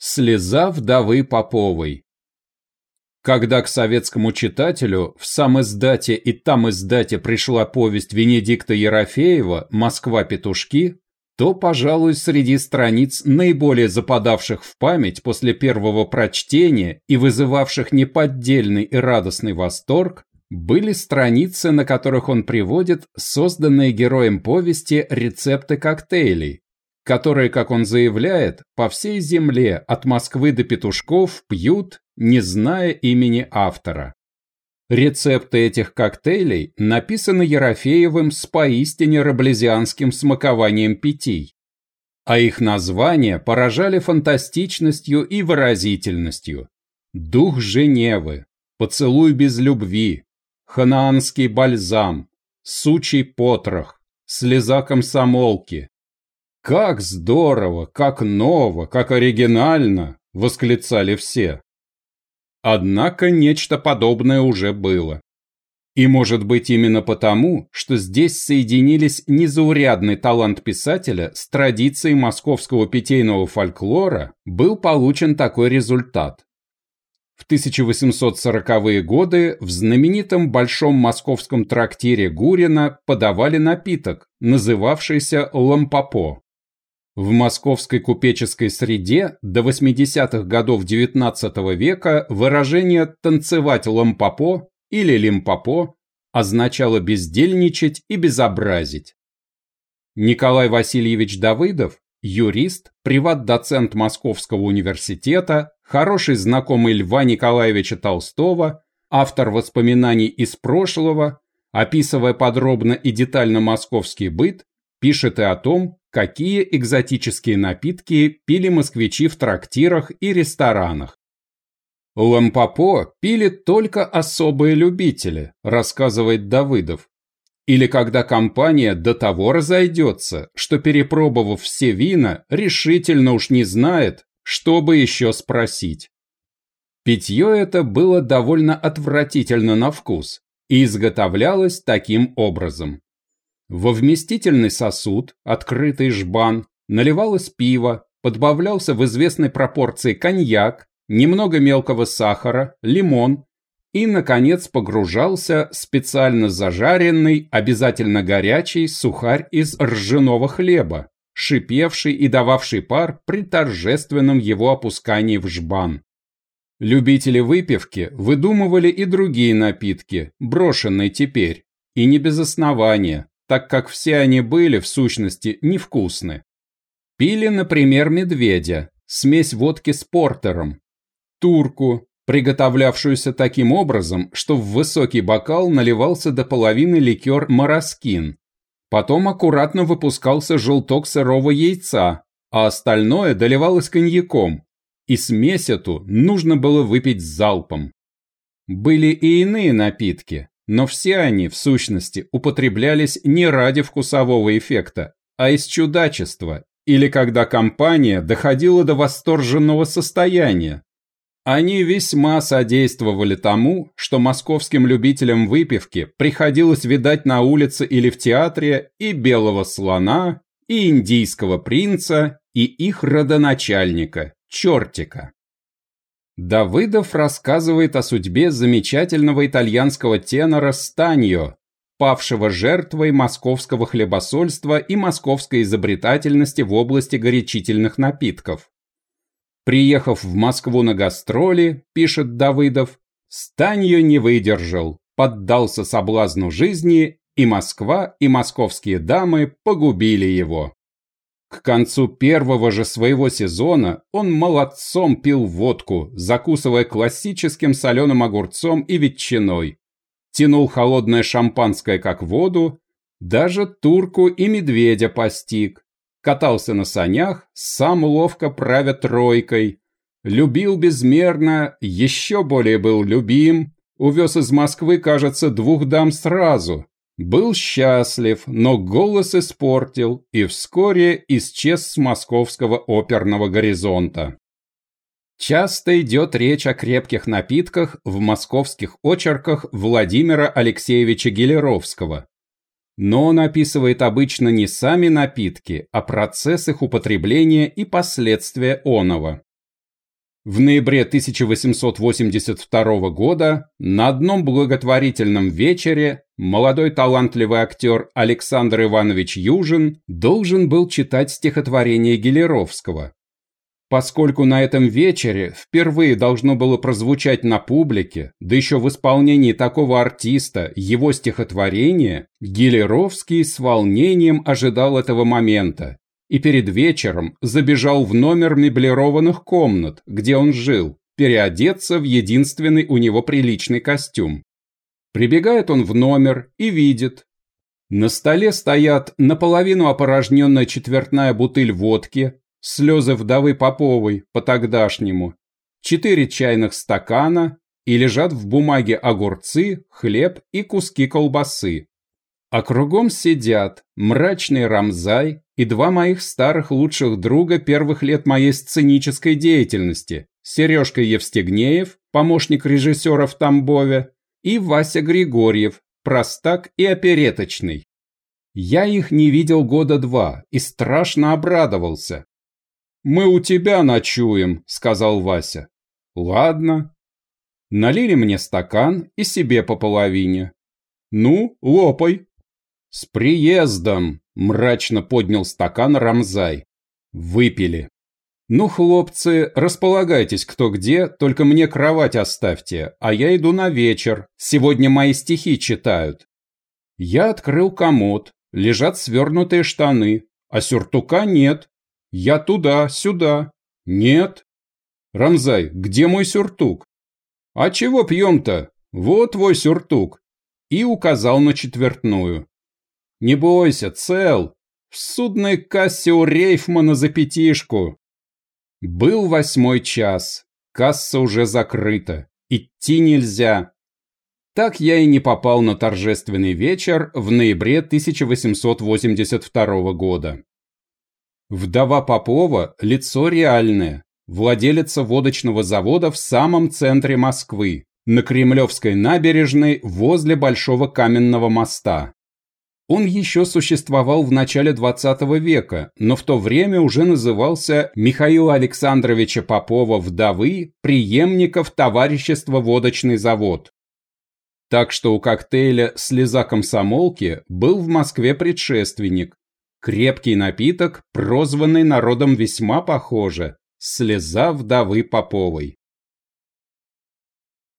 Слеза вдовы Поповой. Когда к советскому читателю в сам издате и там издате пришла повесть Венедикта Ерофеева «Москва-петушки», то, пожалуй, среди страниц, наиболее западавших в память после первого прочтения и вызывавших неподдельный и радостный восторг, были страницы, на которых он приводит созданные героем повести рецепты коктейлей, которые, как он заявляет, по всей земле от Москвы до Петушков пьют, не зная имени автора. Рецепты этих коктейлей написаны Ерофеевым с поистине раблезианским смакованием питий, а их названия поражали фантастичностью и выразительностью. Дух Женевы, поцелуй без любви, ханаанский бальзам, сучий потрох, слеза комсомолки. «Как здорово, как ново, как оригинально!» – восклицали все. Однако нечто подобное уже было. И может быть именно потому, что здесь соединились незаурядный талант писателя с традицией московского питейного фольклора, был получен такой результат. В 1840-е годы в знаменитом Большом московском трактире Гурина подавали напиток, называвшийся лампопо. В московской купеческой среде до 80-х годов XIX века выражение «танцевать лампопо» или «лимпопо» означало бездельничать и безобразить. Николай Васильевич Давыдов, юрист, приват-доцент Московского университета, хороший знакомый Льва Николаевича Толстого, автор воспоминаний из прошлого, описывая подробно и детально московский быт, пишет и о том, какие экзотические напитки пили москвичи в трактирах и ресторанах. Лампопо пили только особые любители, рассказывает Давыдов. Или когда компания до того разойдется, что перепробовав все вина, решительно уж не знает, что бы еще спросить. Питье это было довольно отвратительно на вкус и изготовлялось таким образом. Во вместительный сосуд, открытый жбан, наливалось пиво, подбавлялся в известной пропорции коньяк, немного мелкого сахара, лимон и, наконец, погружался специально зажаренный, обязательно горячий сухарь из ржаного хлеба, шипевший и дававший пар при торжественном его опускании в жбан. Любители выпивки выдумывали и другие напитки, брошенные теперь, и не без основания, так как все они были, в сущности, невкусны. Пили, например, медведя, смесь водки с портером, турку, приготовлявшуюся таким образом, что в высокий бокал наливался до половины ликер мороскин. Потом аккуратно выпускался желток сырого яйца, а остальное доливалось коньяком, и смесь эту нужно было выпить залпом. Были и иные напитки, но все они, в сущности, употреблялись не ради вкусового эффекта, а из чудачества, или когда компания доходила до восторженного состояния. Они весьма содействовали тому, что московским любителям выпивки приходилось видать на улице или в театре и белого слона, и индийского принца, и их родоначальника, чертика. Давыдов рассказывает о судьбе замечательного итальянского тенора Станьо, павшего жертвой московского хлебосольства и московской изобретательности в области горячительных напитков. Приехав в Москву на гастроли, пишет Давыдов, Станьо не выдержал, поддался соблазну жизни, и Москва, и московские дамы погубили его. К концу первого же своего сезона он молодцом пил водку, закусывая классическим соленым огурцом и ветчиной. Тянул холодное шампанское как воду, даже турку и медведя постиг. Катался на санях, сам ловко правя тройкой. Любил безмерно, еще более был любим. Увез из Москвы, кажется, двух дам сразу, был счастлив, но голос испортил и вскоре исчез с московского оперного горизонта. Часто идет речь о крепких напитках в московских очерках Владимира Алексеевича Гелеровского. Но он описывает обычно не сами напитки, а процесс их употребления и последствия оного. В ноябре 1882 года на одном благотворительном вечере молодой талантливый актер Александр Иванович Южин должен был читать стихотворение Гелеровского. Поскольку на этом вечере впервые должно было прозвучать на публике, да еще в исполнении такого артиста, его стихотворение, Гелеровский с волнением ожидал этого момента и перед вечером забежал в номер меблированных комнат, где он жил, переодеться в единственный у него приличный костюм. Прибегает он в номер и видит. На столе стоят наполовину опорожненная четвертная бутыль водки, слезы вдовы Поповой по-тогдашнему, четыре чайных стакана и лежат в бумаге огурцы, хлеб и куски колбасы. А кругом сидят мрачный Рамзай и два моих старых лучших друга первых лет моей сценической деятельности, Сережка Евстигнеев, помощник режиссера в Тамбове, и Вася Григорьев, простак и опереточный. Я их не видел года два и страшно обрадовался. «Мы у тебя ночуем», — сказал Вася. «Ладно». Налили мне стакан и себе по половине. «Ну, лопай». «С приездом!» – мрачно поднял стакан Рамзай. Выпили. «Ну, хлопцы, располагайтесь кто где, только мне кровать оставьте, а я иду на вечер. Сегодня мои стихи читают». Я открыл комод, лежат свернутые штаны, а сюртука нет. Я туда, сюда. Нет. Рамзай, где мой сюртук? А чего пьем-то? Вот твой сюртук. И указал на четвертную. Не бойся, цел. В судной кассе у Рейфмана за пятишку. Был восьмой час. Касса уже закрыта. Идти нельзя. Так я и не попал на торжественный вечер в ноябре 1882 года. Вдова Попова – лицо реальное, владелица водочного завода в самом центре Москвы, на Кремлевской набережной возле Большого каменного моста. Он еще существовал в начале 20 века, но в то время уже назывался Михаила Александровича Попова вдовы, преемников товарищества «Водочный завод». Так что у коктейля «Слеза комсомолки» был в Москве предшественник. Крепкий напиток, прозванный народом весьма похоже – «Слеза вдовы Поповой».